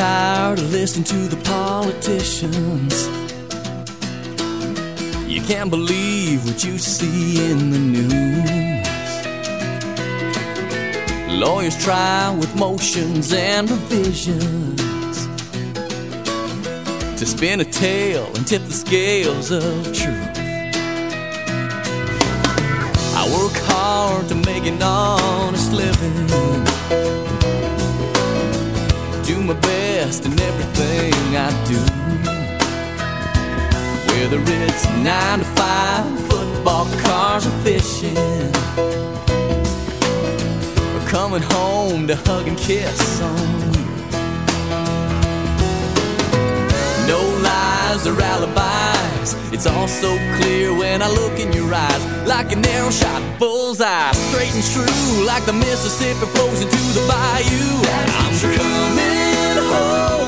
Tired of listening to the politicians. You can't believe what you see in the news. Lawyers try with motions and revisions to spin a tale and tip the scales of truth. I work hard to make an honest living do my best in everything I do. Whether it's nine to five, football, cars, or fishing, or coming home to hug and kiss on you. No lies or alibis. It's all so clear when I look in your eyes, like an arrow shot bullseye, straight and true, like the Mississippi flows into the bayou. I'm coming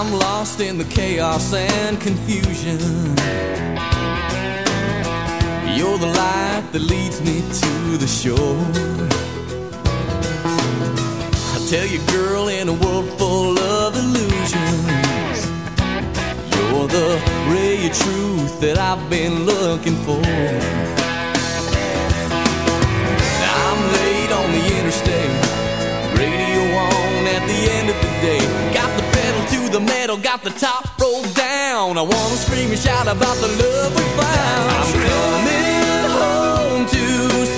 I'm lost in the chaos and confusion. You're the light that leads me to the shore. I tell you, girl, in a world full of illusions, you're the ray of truth that I've been looking for. I'm late on the interstate, radio on at the end of the day. Got the metal, got the top rolled down. I wanna scream and shout about the love we found. I'm coming home to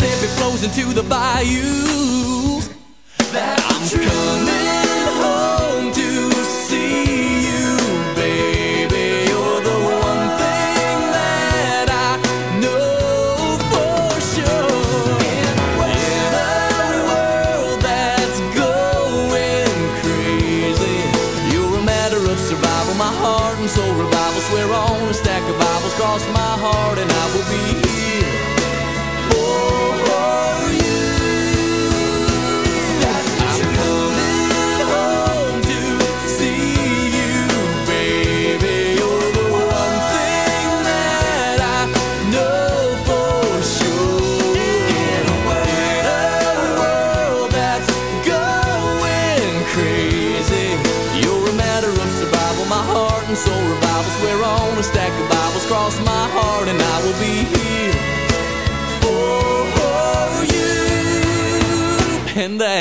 Mississippi flows into the bayou. That's I'm coming home to see you, baby. You're the one thing that I know for sure. In a world that's going crazy, you're a matter of survival. My heart and soul. Swear on a stack of Bibles, cross my heart, and I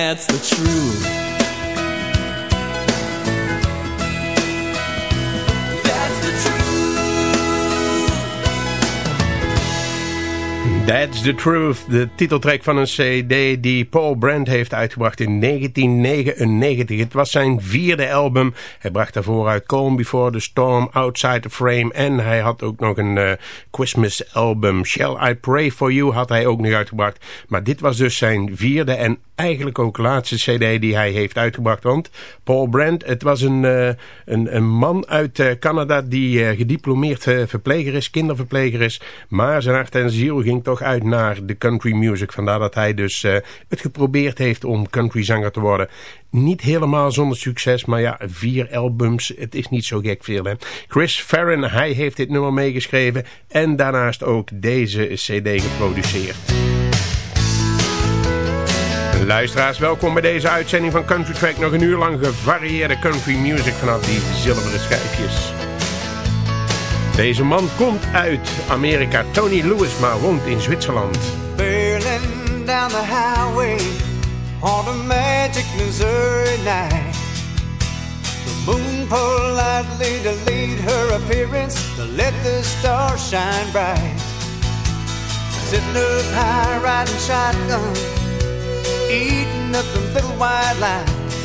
that's the truth. That's the truth. De titeltrack van een cd die Paul Brand heeft uitgebracht in 1999. Het was zijn vierde album. Hij bracht daarvoor uit Calm Before the Storm, Outside the Frame en hij had ook nog een uh, Christmas album. Shall I Pray For You had hij ook nog uitgebracht. Maar dit was dus zijn vierde en eigenlijk ook laatste cd die hij heeft uitgebracht. Want Paul Brand, het was een, uh, een, een, man uit uh, Canada die gediplomeerd verpleger is, kinderverpleger is. Maar zijn hart en ziel ging toch uit naar de country music. Vandaar dat hij dus uh, het geprobeerd heeft om countryzanger te worden. Niet helemaal zonder succes, maar ja, vier albums, het is niet zo gek veel. Hè? Chris Farron, hij heeft dit nummer meegeschreven en daarnaast ook deze cd geproduceerd. Luisteraars, welkom bij deze uitzending van Country Track. Nog een uur lang gevarieerde country music vanaf die zilveren schijfjes. Deze man komt uit Amerika, Tony Lewis, maar woont in Zwitserland. Barreling down the highway on a magic Missouri night. The moon politely delayed her appearance to let the stars shine bright. Sitting up high, riding shotgun, eating up the little white lines.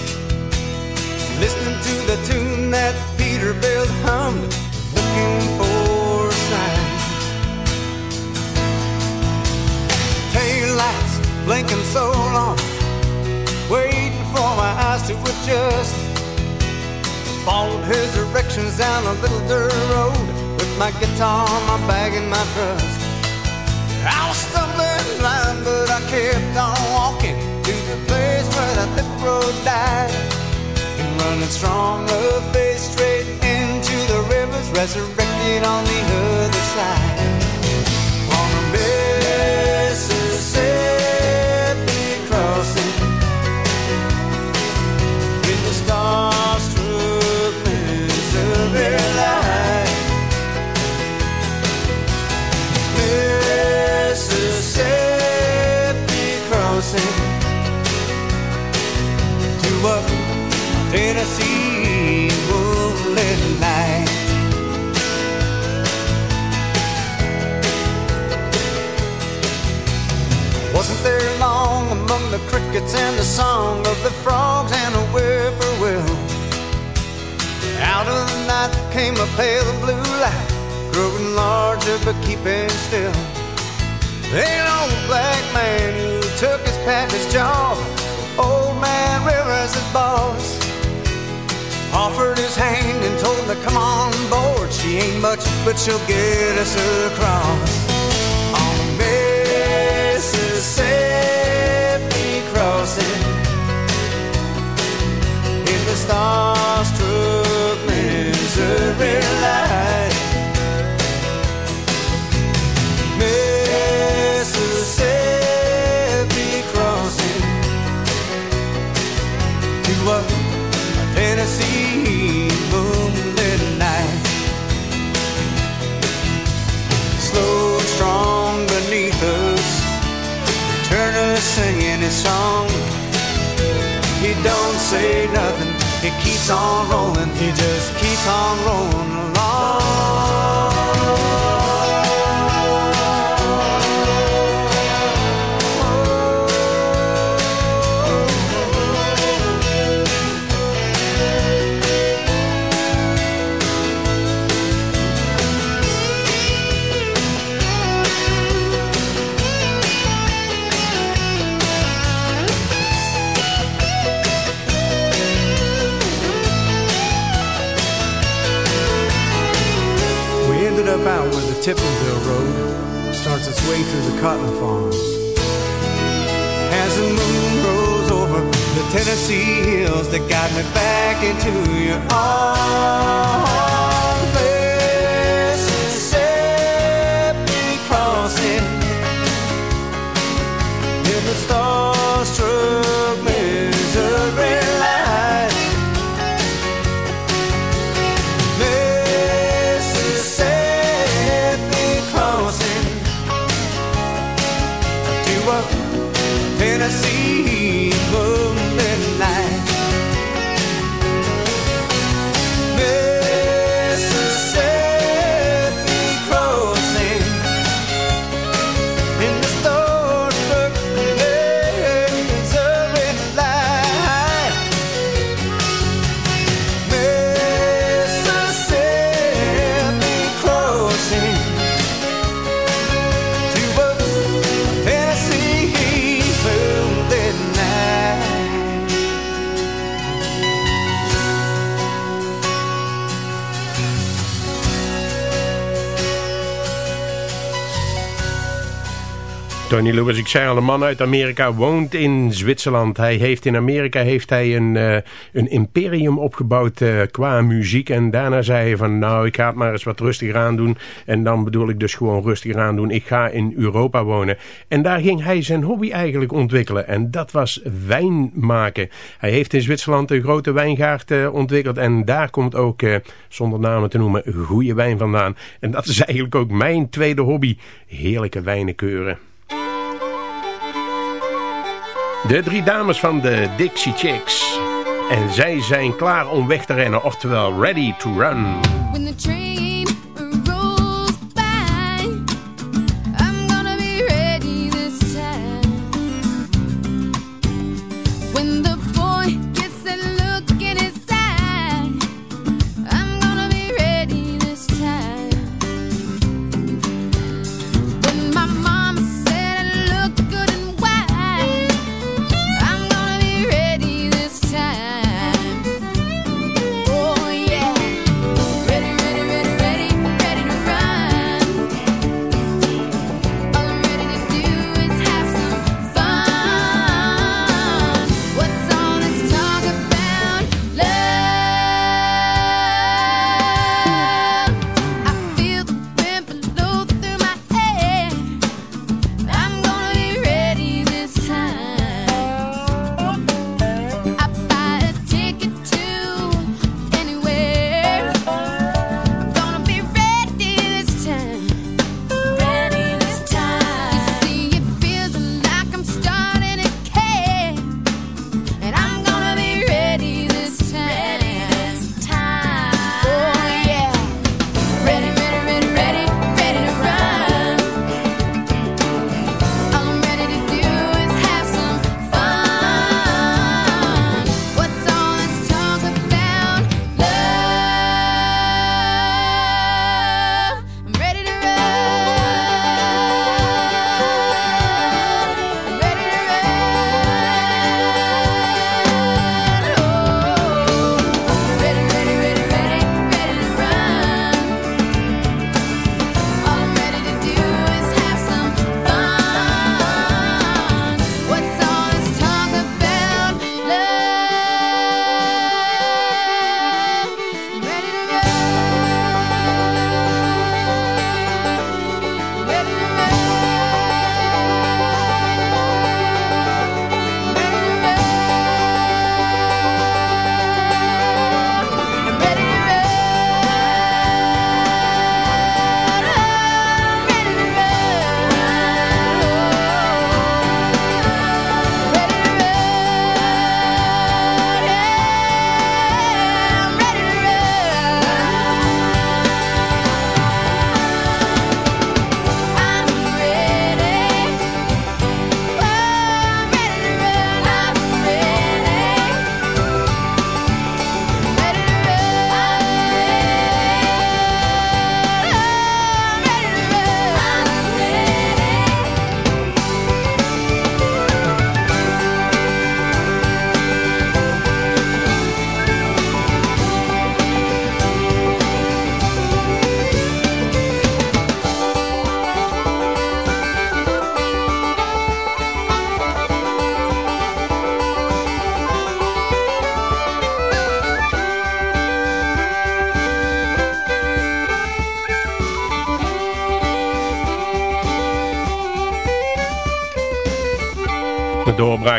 Listening to the tune that Peterbilt hummed looking for a sign. Tail lights blinking so long, waiting for my eyes to adjust. Followed his directions down a little dirt road with my guitar, my bag, and my trust. I was stumbling blind, but I kept on walking to the place where that lip road died. And running strong, a resurrected on the other side. There long among the crickets and the song of the frogs and a whippoorwill? Out of the night came a pale blue light, growing larger but keeping still. An old black man who took his package job, old man Rivers, boss offered his hand and told to come on board. She ain't much, but she'll get us across. Mississippi crossing in the stars. Keeps on rolling, he just keeps on rolling Tiptonville Road starts its way through the cotton farms. As the moon rose over the Tennessee hills that got me back into your arms. Mississippi crossing in the starstruck Tony Lewis, ik zei al, een man uit Amerika woont in Zwitserland. Hij heeft in Amerika heeft hij een, uh, een imperium opgebouwd uh, qua muziek. En daarna zei hij van nou, ik ga het maar eens wat rustiger aan doen. En dan bedoel ik dus gewoon rustiger aan doen. Ik ga in Europa wonen. En daar ging hij zijn hobby eigenlijk ontwikkelen. En dat was wijn maken. Hij heeft in Zwitserland een grote wijngaard uh, ontwikkeld. En daar komt ook, zonder namen te noemen, goede wijn vandaan. En dat is eigenlijk ook mijn tweede hobby. Heerlijke wijnen keuren. De drie dames van de Dixie Chicks. En zij zijn klaar om weg te rennen, oftewel ready to run.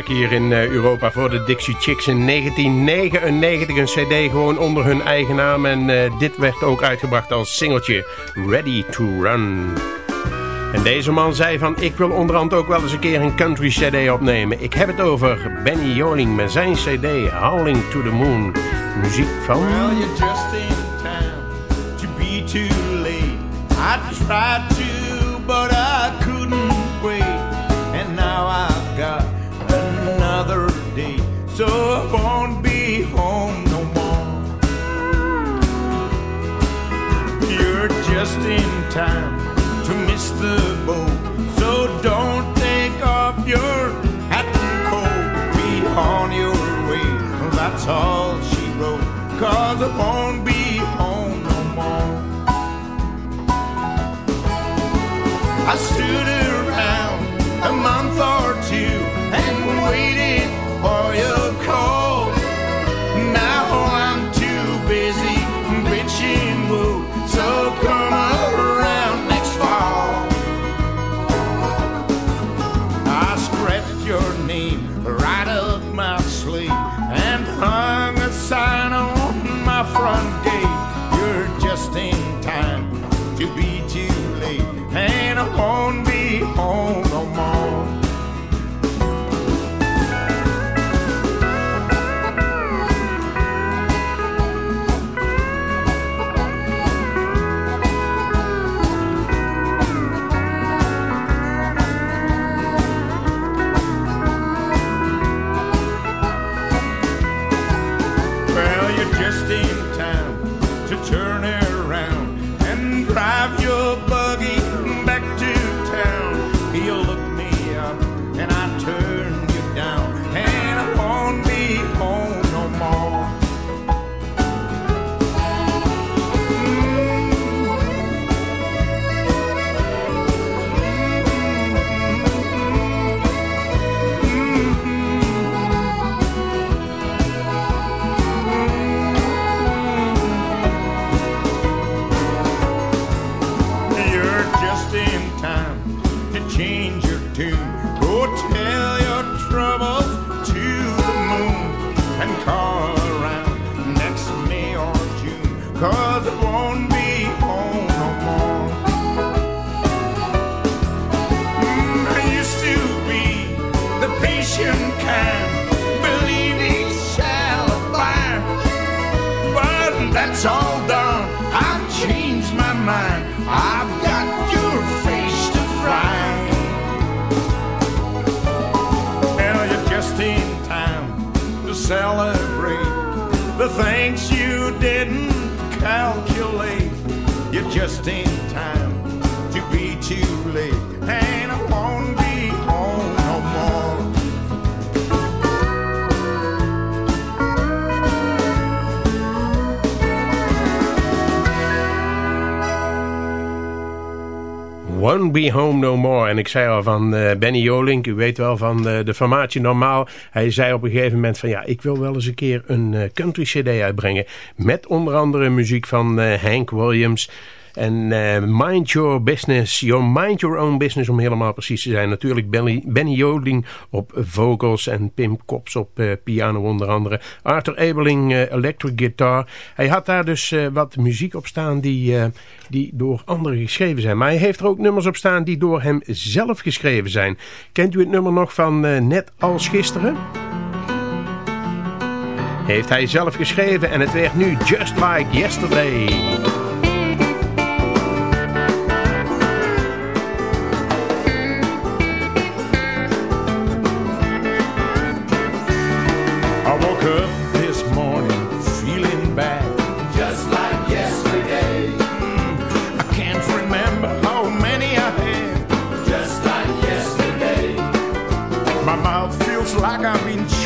Hier in eh, Europa voor de Dixie Chicks in 1999. Een cd gewoon onder hun eigen naam. En uh, dit werd ook uitgebracht als singeltje Ready to Run. En deze man zei van ik wil onderhand ook wel eens een keer een country cd opnemen. Ik heb het over Benny Joling met zijn cd Howling to the Moon. Muziek van... Well, you're just in time to be too late. I tried to, but I so I won't be home no more. You're just in time to miss the boat, so don't take off your hat and coat. Be on your way, that's all she wrote, cause I won't things you didn't calculate. You're just in time Won't Be Home No More. En ik zei al van uh, Benny Jolink, u weet wel van uh, de formatie Normaal. Hij zei op een gegeven moment van ja, ik wil wel eens een keer een uh, country cd uitbrengen. Met onder andere muziek van Hank Williams... En uh, Mind Your Business, Your Mind Your Own Business om helemaal precies te zijn. Natuurlijk Benny, Benny op vocals en Pim Kops op uh, piano onder andere. Arthur Ebeling uh, electric guitar. Hij had daar dus wat muziek op staan die, die door anderen geschreven zijn. Maar hij heeft er ook nummers op staan die door hem zelf geschreven zijn. Kent u het nummer nog van Net als gisteren? Heeft hij zelf geschreven en het werd nu Just Like Yesterday. up this morning feeling bad, just like yesterday. Mm, I can't remember how many I had, just like yesterday. My mouth feels like I've been.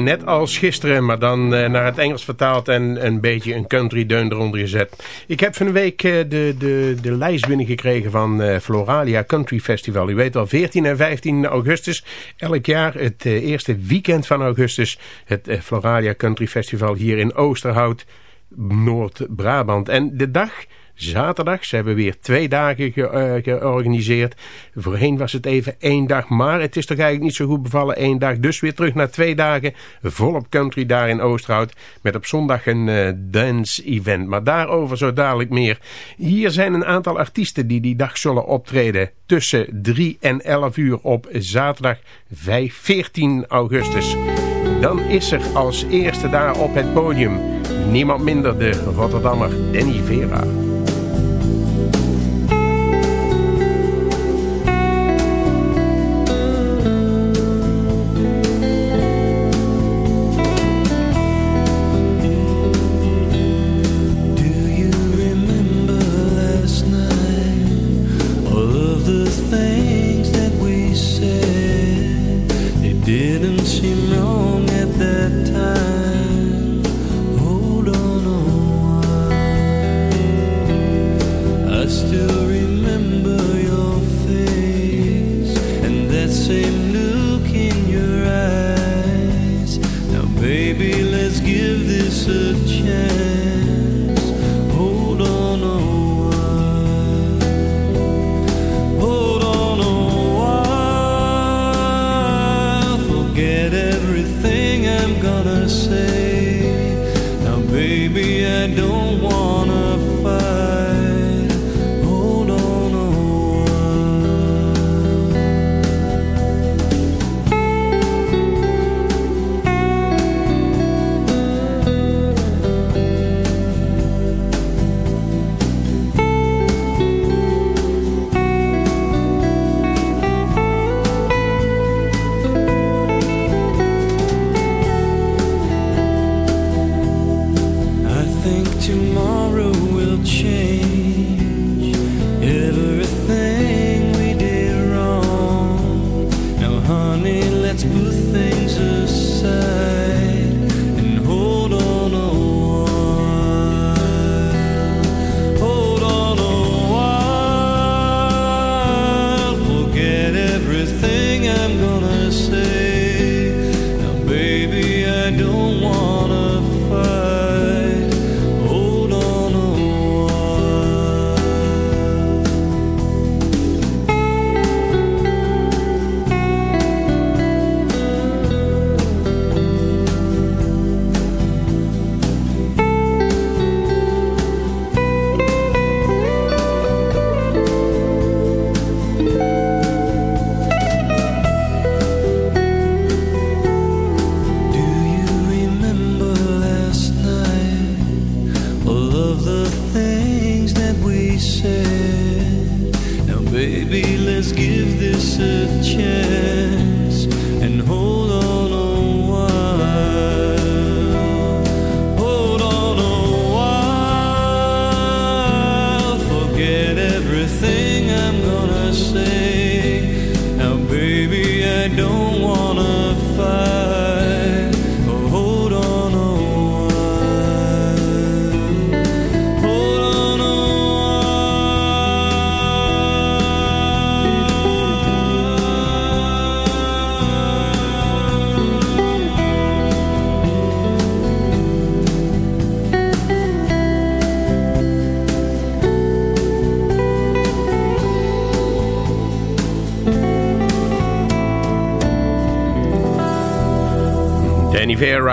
Net als gisteren, maar dan uh, naar het Engels vertaald en een beetje een country deun eronder gezet. Ik heb van de week uh, de, de, de lijst binnengekregen van uh, Floralia Country Festival. U weet al, 14 en 15 augustus, elk jaar het eerste weekend van augustus, het Floralia Country Festival hier in Oosterhout, Noord-Brabant. En de dag zaterdag. Ze hebben weer twee dagen ge georganiseerd. Voorheen was het even één dag, maar het is toch eigenlijk niet zo goed bevallen één dag. Dus weer terug naar twee dagen volop country daar in Oosterhout. Met op zondag een dance event. Maar daarover zo dadelijk meer. Hier zijn een aantal artiesten die die dag zullen optreden. Tussen 3 en 11 uur op zaterdag 5, 14 augustus. Dan is er als eerste daar op het podium niemand minder de Rotterdammer Danny Vera.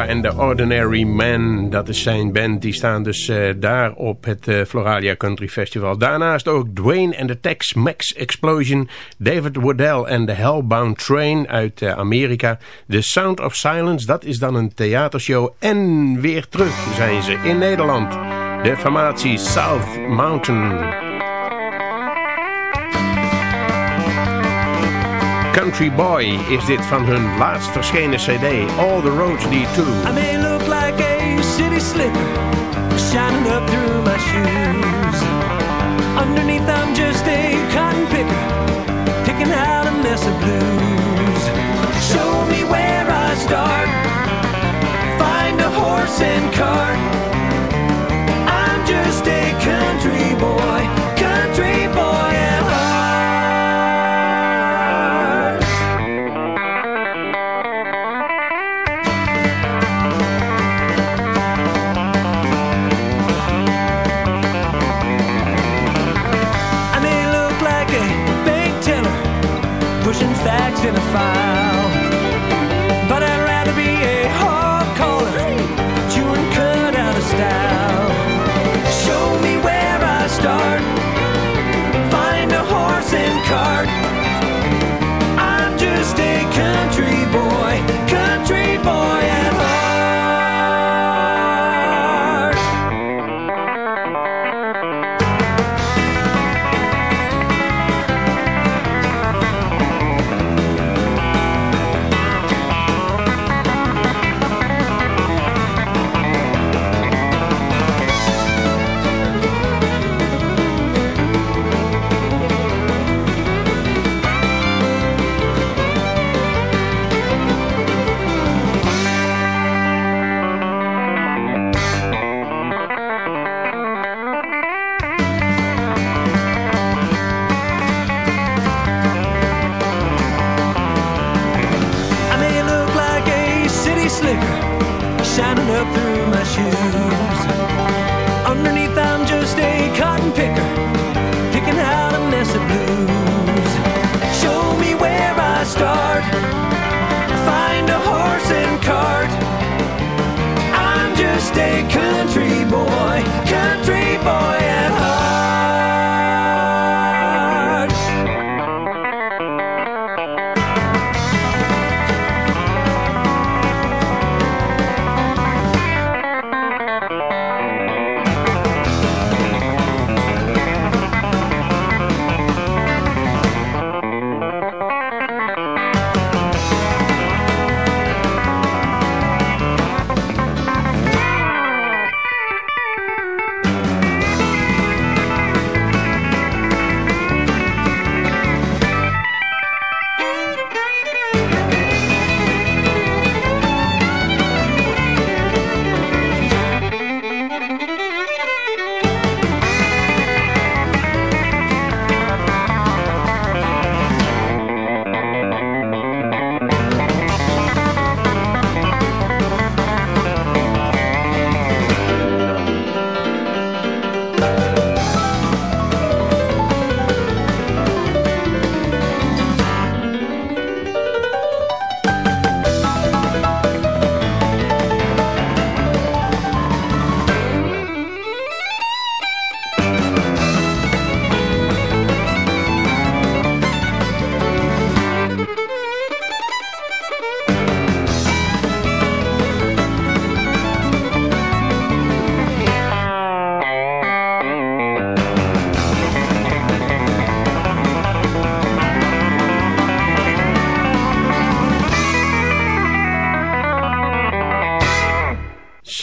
En The Ordinary Man. Dat is zijn band. Die staan dus uh, daar op het uh, Floralia Country Festival. Daarnaast ook Dwayne and the Tex-Mex Explosion. David Waddell en The Hellbound Train uit uh, Amerika. The Sound of Silence, dat is dan een theatershow. En weer terug zijn ze in Nederland. De formatie South Mountain. Country Boy is dit van hun laatst verschenen cd, All the Roads Lead To. I may look like a city slicker, shining up through my shoes. Underneath I'm just a cotton picker, picking out a mess of blues. Show me where I start, find a horse and cart. I'm just a country boy,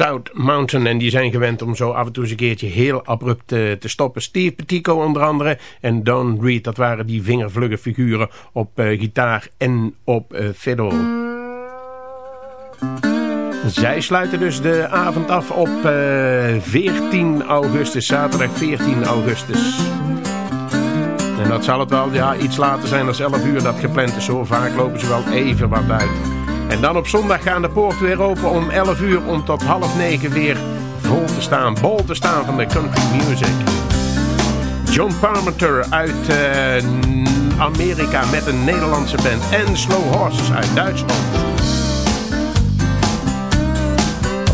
South Mountain. En die zijn gewend om zo af en toe eens een keertje heel abrupt eh, te stoppen. Steve Petico onder andere en Don Reed. Dat waren die vingervlugge figuren op eh, gitaar en op uh, fiddle. Zij sluiten dus de avond af op 14 augustus, zaterdag 14 augustus. En dat zal het wel ja, iets later zijn dan 11 uur dat gepland is. Zo vaak lopen ze wel even wat uit. En dan op zondag gaan de poorten weer open om 11 uur om tot half 9 weer vol te staan, bol te staan van de country music. John Parmenter uit uh, Amerika met een Nederlandse band en Slow Horses uit Duitsland.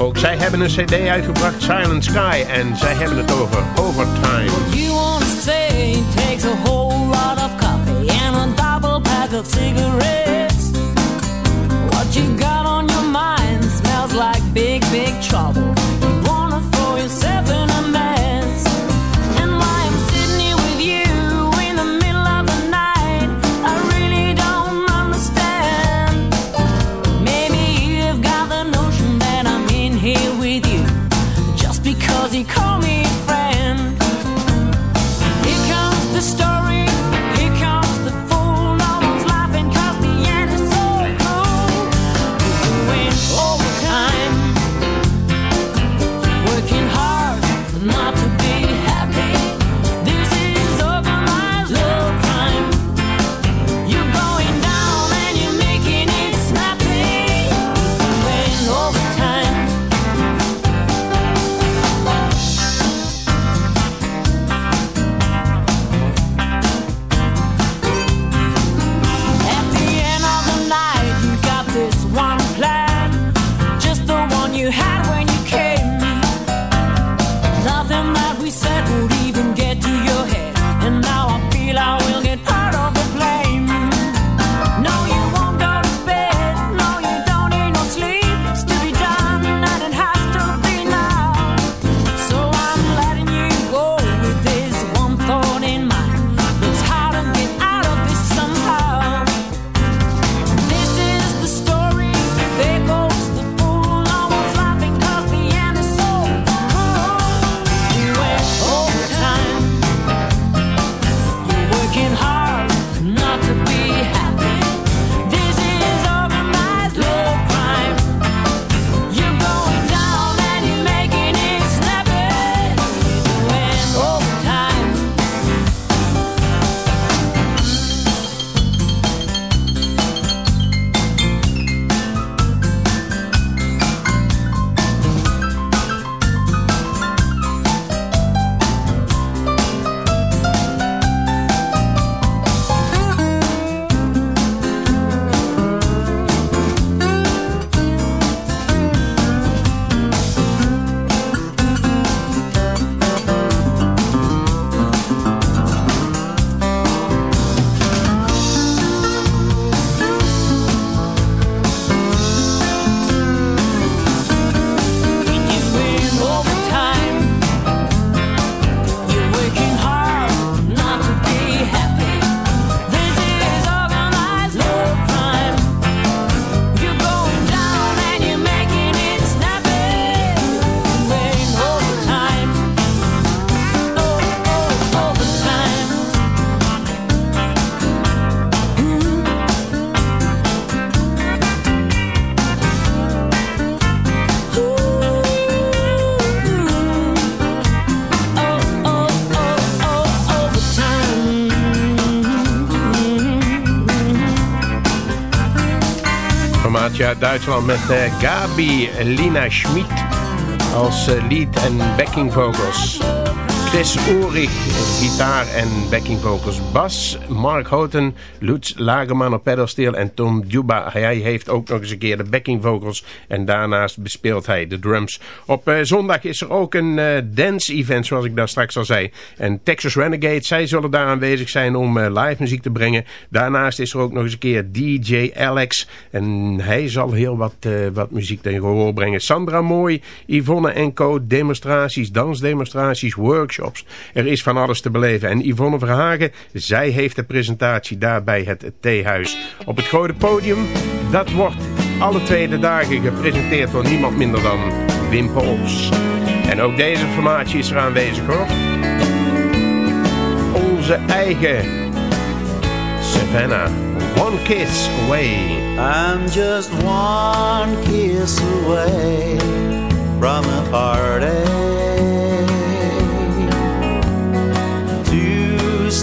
Ook zij hebben een cd uitgebracht, Silent Sky, en zij hebben het over Overtime. You wanna say takes a whole lot of coffee and a double pack of cigarettes. Met uh, Gabi Lina Schmid als uh, lead en backing vocals. Chris Ulrich, gitaar en backing vocals. Bas, Mark Houghton, Lutz Lagerman op pedalsteel en Tom Juba. Hij heeft ook nog eens een keer de backing vocals en daarnaast bespeelt hij de drums. Op uh, zondag is er ook een uh, dance event zoals ik daar straks al zei. En Texas Renegade, zij zullen daar aanwezig zijn om uh, live muziek te brengen. Daarnaast is er ook nog eens een keer DJ Alex en hij zal heel wat, wat muziek tegen gehoor brengen. Sandra Mooi, Yvonne en Co, demonstraties, dansdemonstraties, er is van alles te beleven. En Yvonne Verhagen, zij heeft de presentatie daar bij het theehuis. Op het grote podium, dat wordt alle tweede dagen gepresenteerd door niemand minder dan Wim Pols. En ook deze formatie is er aanwezig hoor. Onze eigen Savannah. One kiss away. I'm just one kiss away from a heartache.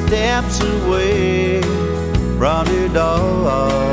Steps away from your door.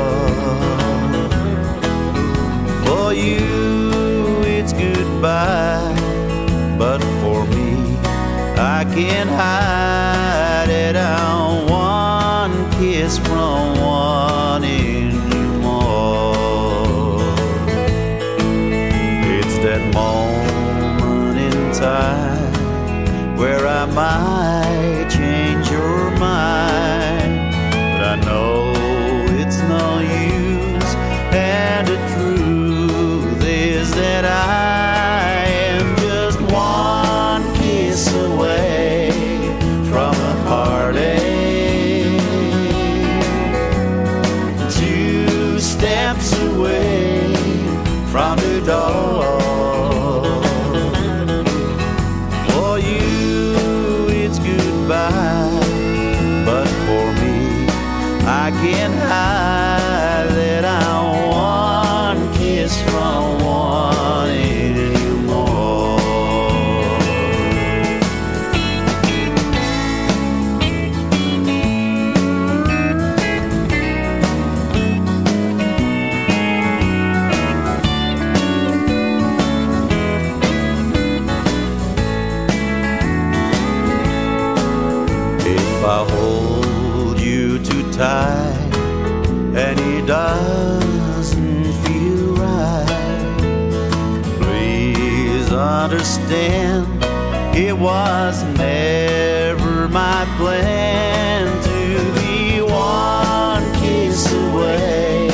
It was never my plan to be one kiss away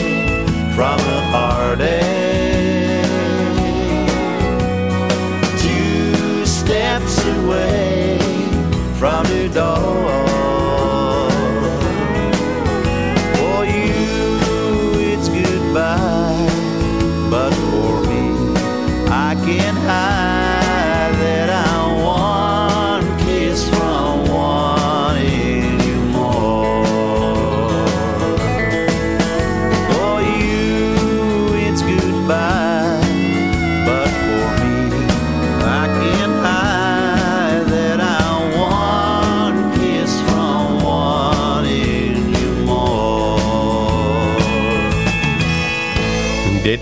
from a heartache. Two steps away from the door.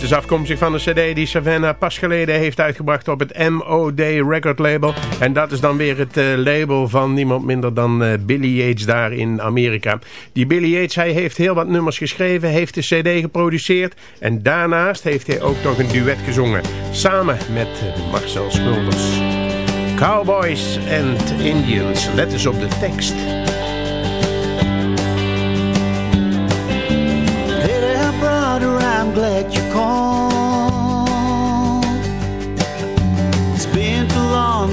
Is afkomstig van een cd die Savannah pas geleden heeft uitgebracht op het MOD record label. En dat is dan weer het eh, label van niemand minder dan eh, Billy Yates daar in Amerika. Die Billy Yates, hij heeft heel wat nummers geschreven, heeft de cd geproduceerd. En daarnaast heeft hij ook nog een duet gezongen. Samen met Marcel Smulders. Cowboys and Indians, let eens op de tekst.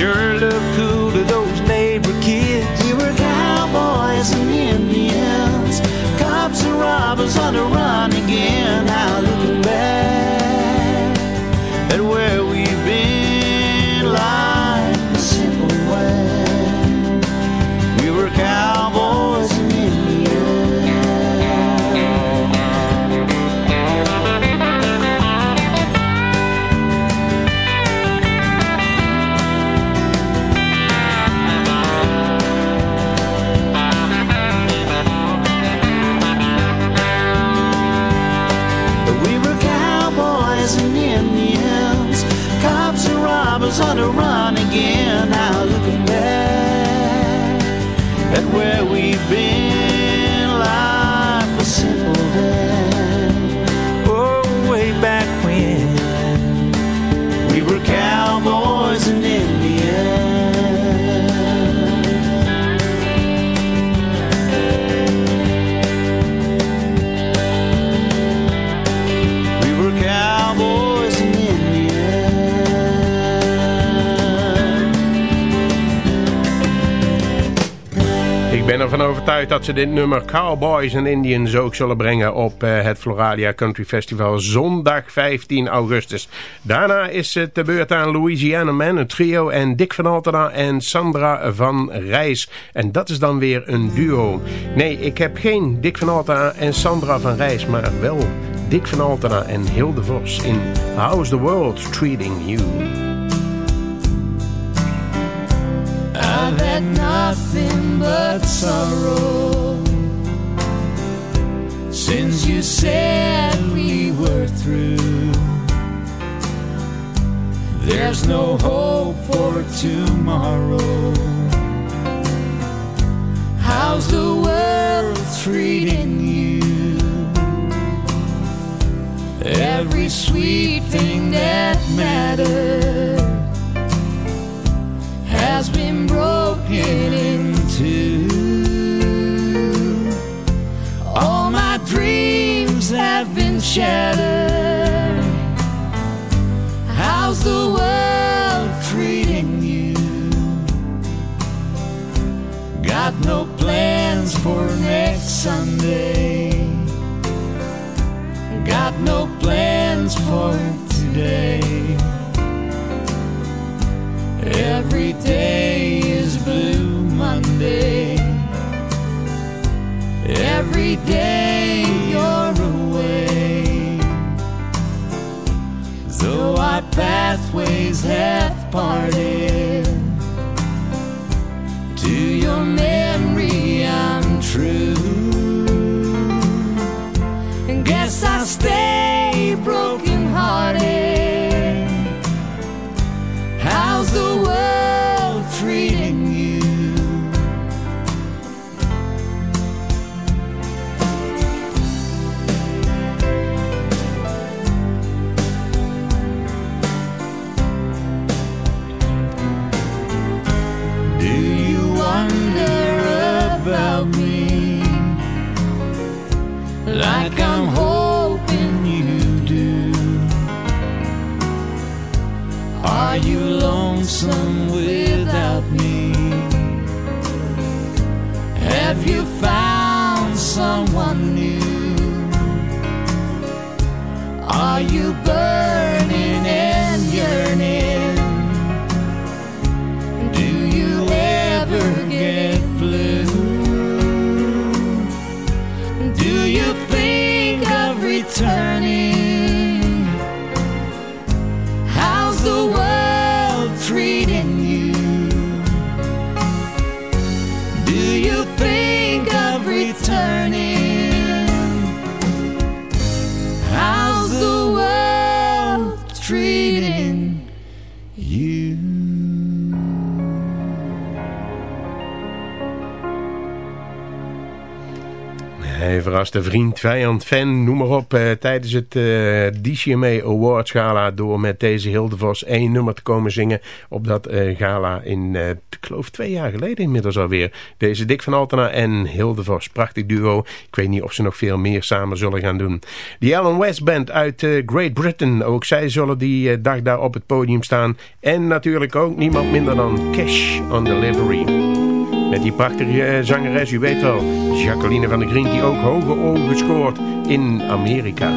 sure ben ervan overtuigd dat ze dit nummer Cowboys and Indians ook zullen brengen op eh, het Floralia Country Festival zondag 15 augustus. Daarna is het de beurt aan Louisiana Man, een trio en Dick van Altena en Sandra van Rijs. En dat is dan weer een duo. Nee, ik heb geen Dick van Altena en Sandra van Rijs, maar wel Dick van Altena en Hilde Vos in How's the World Treating You. I've had nothing but sorrow since you said we were through. There's no hope for tomorrow. How's the world treating you? Every sweet thing that mattered has been broken into. All my dreams have been shattered. How's the world treating you? Got no plans for next Sunday. Got no plans for today. Every day is Blue Monday. Every day you're away. Though our pathways have parted, to your memory Vriend, vijand, fan, noem maar op. eh, tijdens het eh DCMA Awards Gala door met deze Hildevos één nummer te komen zingen. Op dat eh, gala in, ik geloof twee jaar geleden inmiddels alweer. Deze Dick van Altena en Hildevos. Prachtig duo. Ik weet niet of ze nog veel meer samen zullen gaan doen. De Alan West Band uit Great Britain. Ook zij zullen die dag daar op het podium staan. En natuurlijk ook niemand minder dan Cash on Delivery. Met die prachtige eh, zangeres, u weet wel, Jacqueline van der Grien, die ook hoge ogen scoort in Amerika.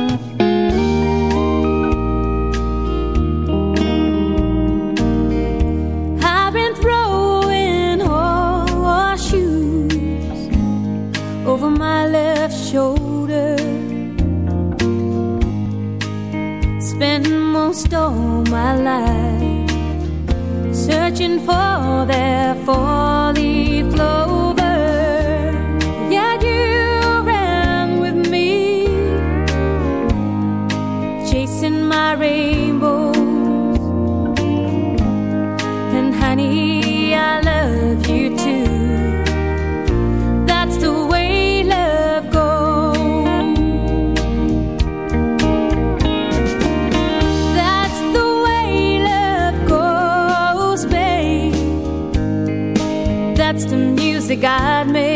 All my life searching for their four-leaf to guide me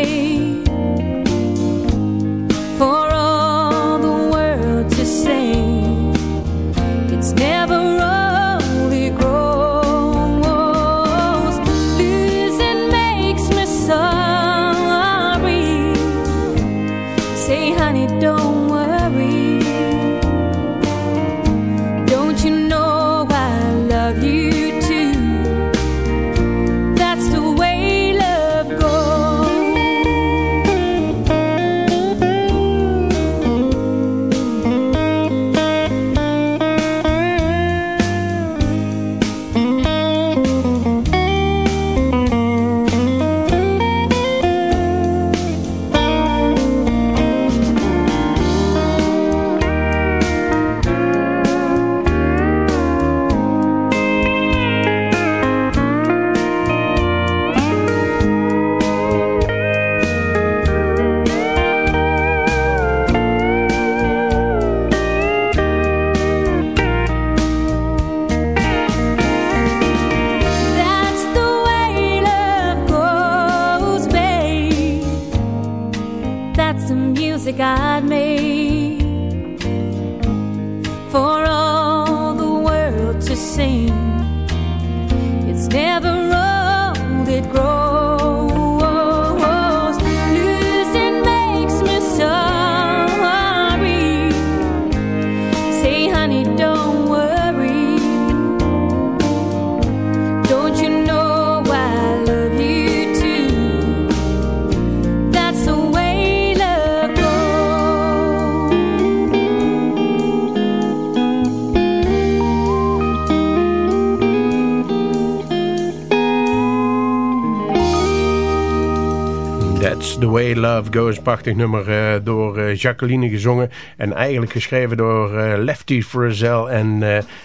way love goes. Prachtig nummer eh, door eh, Jacqueline gezongen. En eigenlijk geschreven door eh, Lefty Frizzell en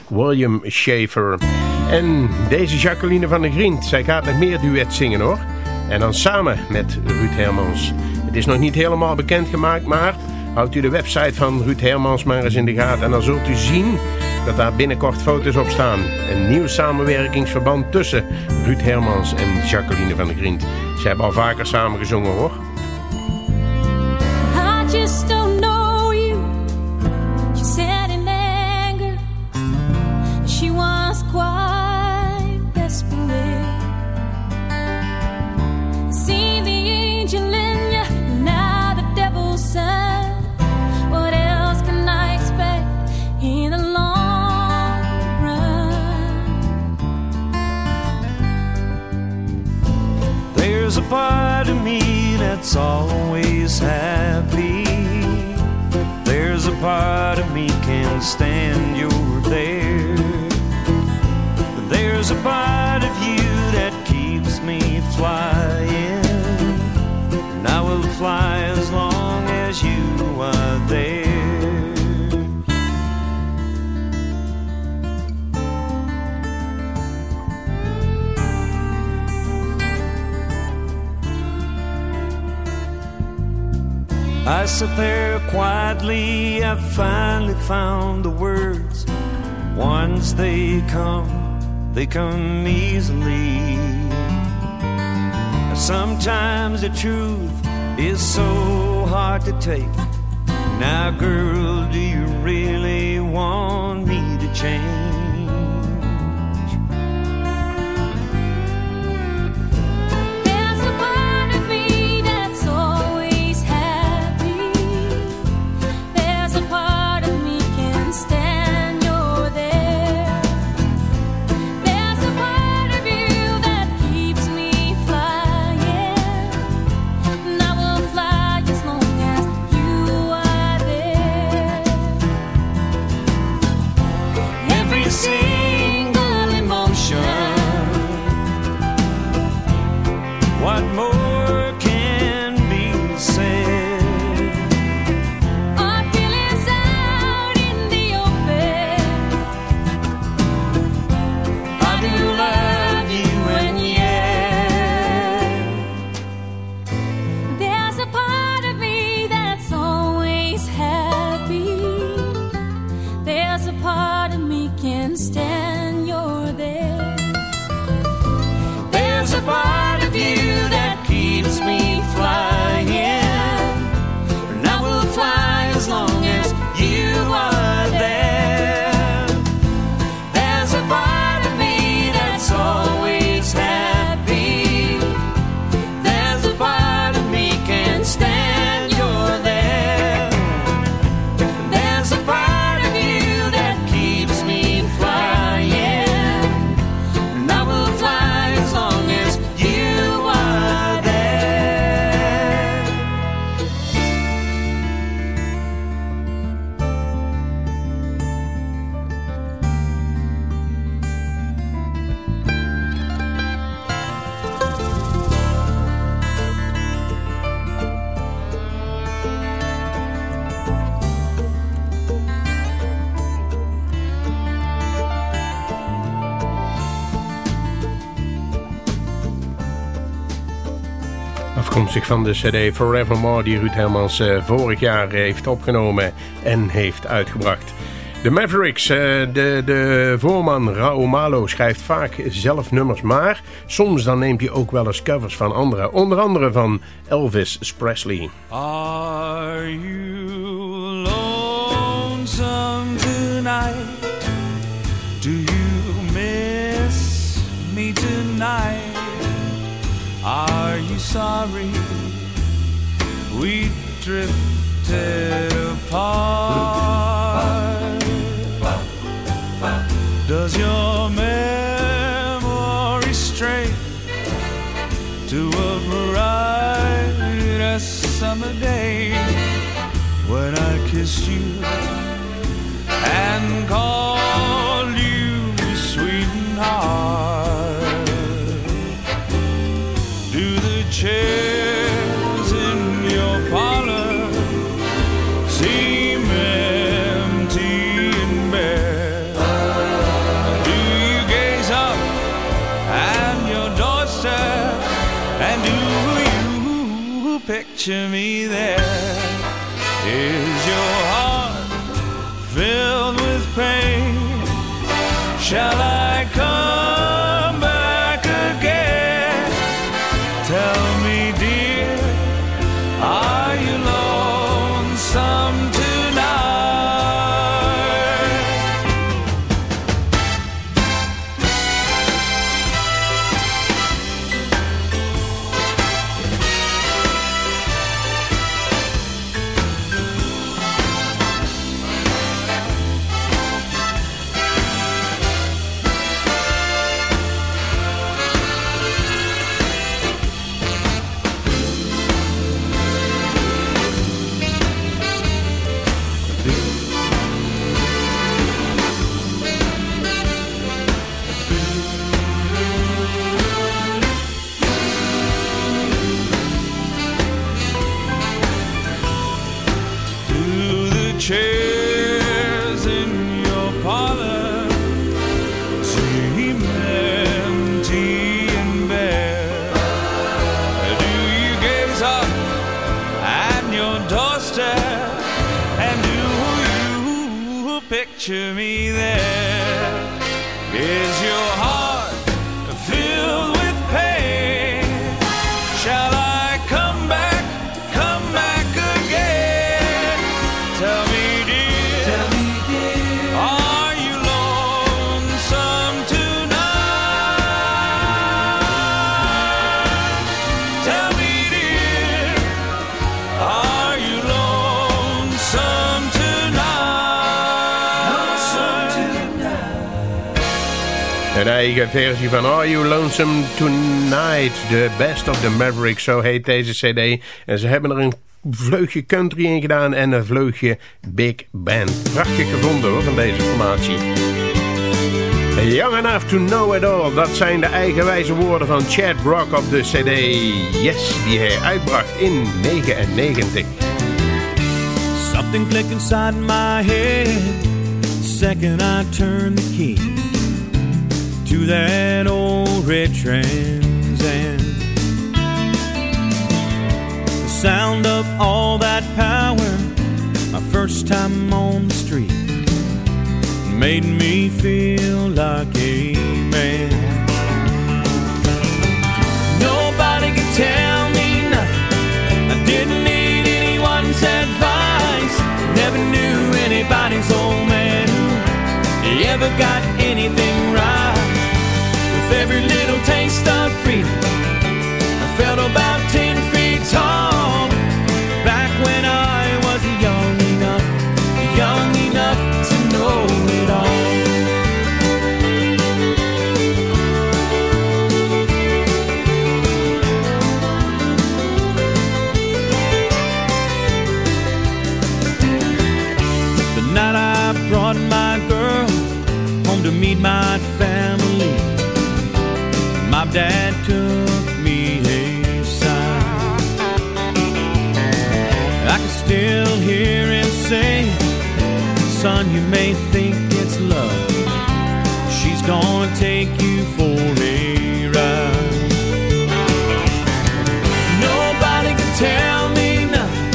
William Schaefer. En deze Jacqueline van der Grient, zij gaat nog meer duet zingen hoor. En dan samen met Ruud Hermans. Het is nog niet helemaal bekendgemaakt, maar houdt u de website van Ruud Hermans maar eens in de gaten. En dan zult u zien dat daar binnenkort foto's op staan. Een nieuw samenwerkingsverband tussen Ruud Hermans en Jacqueline van der Grient. Ze hebben al vaker samen gezongen hoor. That's always happy. There's a part of me can't stand you're there. There's a part of you that keeps me flying. I sit there quietly, I finally found the words. Once they come, they come easily. Sometimes the truth is so hard to take. Now, girl, do you really want me to change? Van de cd Forevermore die Ruud Hermans eh, vorig jaar heeft opgenomen en heeft uitgebracht. De Mavericks, eh, de, de voorman Raoul Malo schrijft vaak zelf nummers, maar soms dan neemt hij ook wel eens covers van anderen. Onder andere van Elvis Presley. Are sorry we drifted apart. Does your memory stray to a bright summer day when I kissed you and called picture me chairs in your parlor seem empty and bare? Do you gaze up at your doorstep and do you picture me Een eigen versie van Are You Lonesome Tonight? The Best of the Mavericks, zo heet deze cd. En ze hebben er een vleugje country in gedaan en een vleugje big band. Prachtig gevonden hoor, van deze formatie. Young Enough to Know It All, dat zijn de eigenwijze woorden van Chad Brock op de cd Yes, die hij uitbracht in 99. Something clicked inside my head second I turned the key to that old red Trans Am. The sound of all that power, my first time on the street, made me feel like a man. Nobody can tell me nothing. I didn't need anyone's advice. Never knew anybody's old man who ever got anything right every little taste of freedom. I felt about 10 Son, you may think it's love. She's gonna take you for a ride. Nobody can tell me nothing.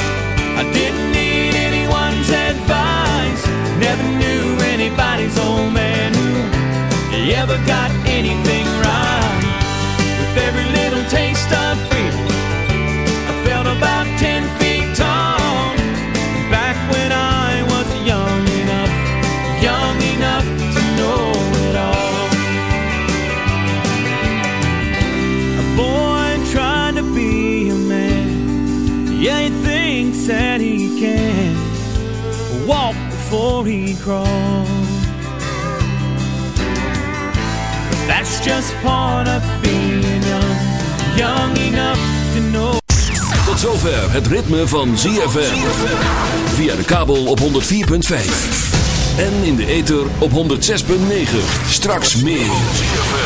I didn't need anyone's advice. Never knew anybody's old man who ever got anything right. With every little taste of before he crawls. That's just part of being young, young enough to know. Tot zover het ritme van ZFM. Via de kabel op 104.5. En in de ether op 106.9. Straks meer.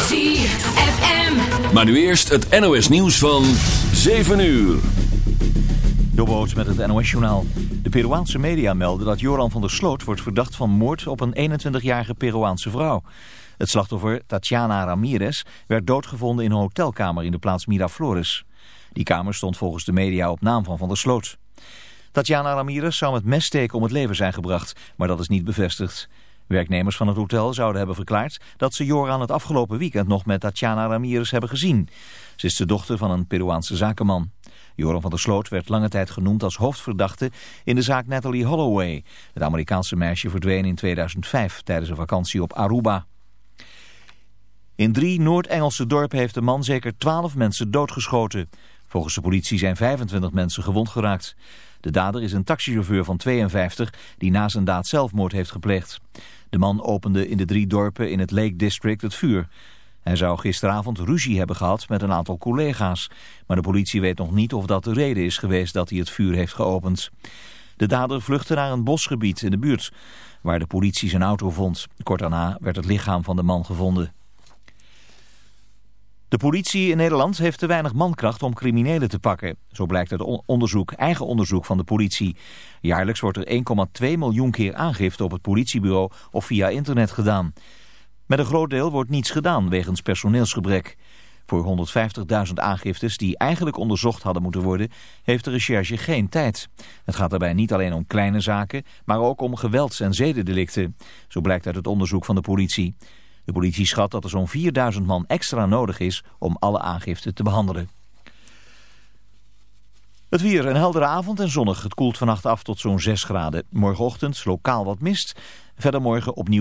ZFM. Maar nu eerst het NOS nieuws van 7 uur. Jobboot met het NOS-journaal. De Peruaanse media melden dat Joran van der Sloot wordt verdacht van moord op een 21-jarige Peruaanse vrouw. Het slachtoffer, Tatiana Ramirez, werd doodgevonden in een hotelkamer in de plaats Miraflores. Die kamer stond volgens de media op naam van Van der Sloot. Tatiana Ramirez zou met messteken om het leven zijn gebracht, maar dat is niet bevestigd. Werknemers van het hotel zouden hebben verklaard dat ze Joran het afgelopen weekend nog met Tatiana Ramirez hebben gezien. Ze is de dochter van een Peruaanse zakenman. Joran van der Sloot werd lange tijd genoemd als hoofdverdachte in de zaak Natalie Holloway. Het Amerikaanse meisje verdween in 2005 tijdens een vakantie op Aruba. In drie Noord-Engelse dorpen heeft een man zeker 12 mensen doodgeschoten. Volgens de politie zijn 25 mensen gewond geraakt. De dader is een taxichauffeur van 52 die na zijn daad zelfmoord heeft gepleegd. De man opende in de drie dorpen in het Lake District het vuur. Hij zou gisteravond ruzie hebben gehad met een aantal collega's. Maar de politie weet nog niet of dat de reden is geweest dat hij het vuur heeft geopend. De dader vluchtte naar een bosgebied in de buurt, waar de politie zijn auto vond. Kort daarna werd het lichaam van de man gevonden. De politie in Nederland heeft te weinig mankracht om criminelen te pakken. Zo blijkt uit onderzoek, eigen onderzoek van de politie. Jaarlijks wordt er 1,2 miljoen keer aangifte op het politiebureau of via internet gedaan. Met een groot deel wordt niets gedaan wegens personeelsgebrek. Voor 150.000 aangiftes die eigenlijk onderzocht hadden moeten worden, heeft de recherche geen tijd. Het gaat daarbij niet alleen om kleine zaken, maar ook om gewelds- en zedendelicten. Zo blijkt uit het onderzoek van de politie. De politie schat dat er zo'n 4000 man extra nodig is om alle aangiften te behandelen. Het weer, een heldere avond en zonnig. Het koelt vannacht af tot zo'n 6 graden. Morgenochtend lokaal wat mist. Verder morgen opnieuw.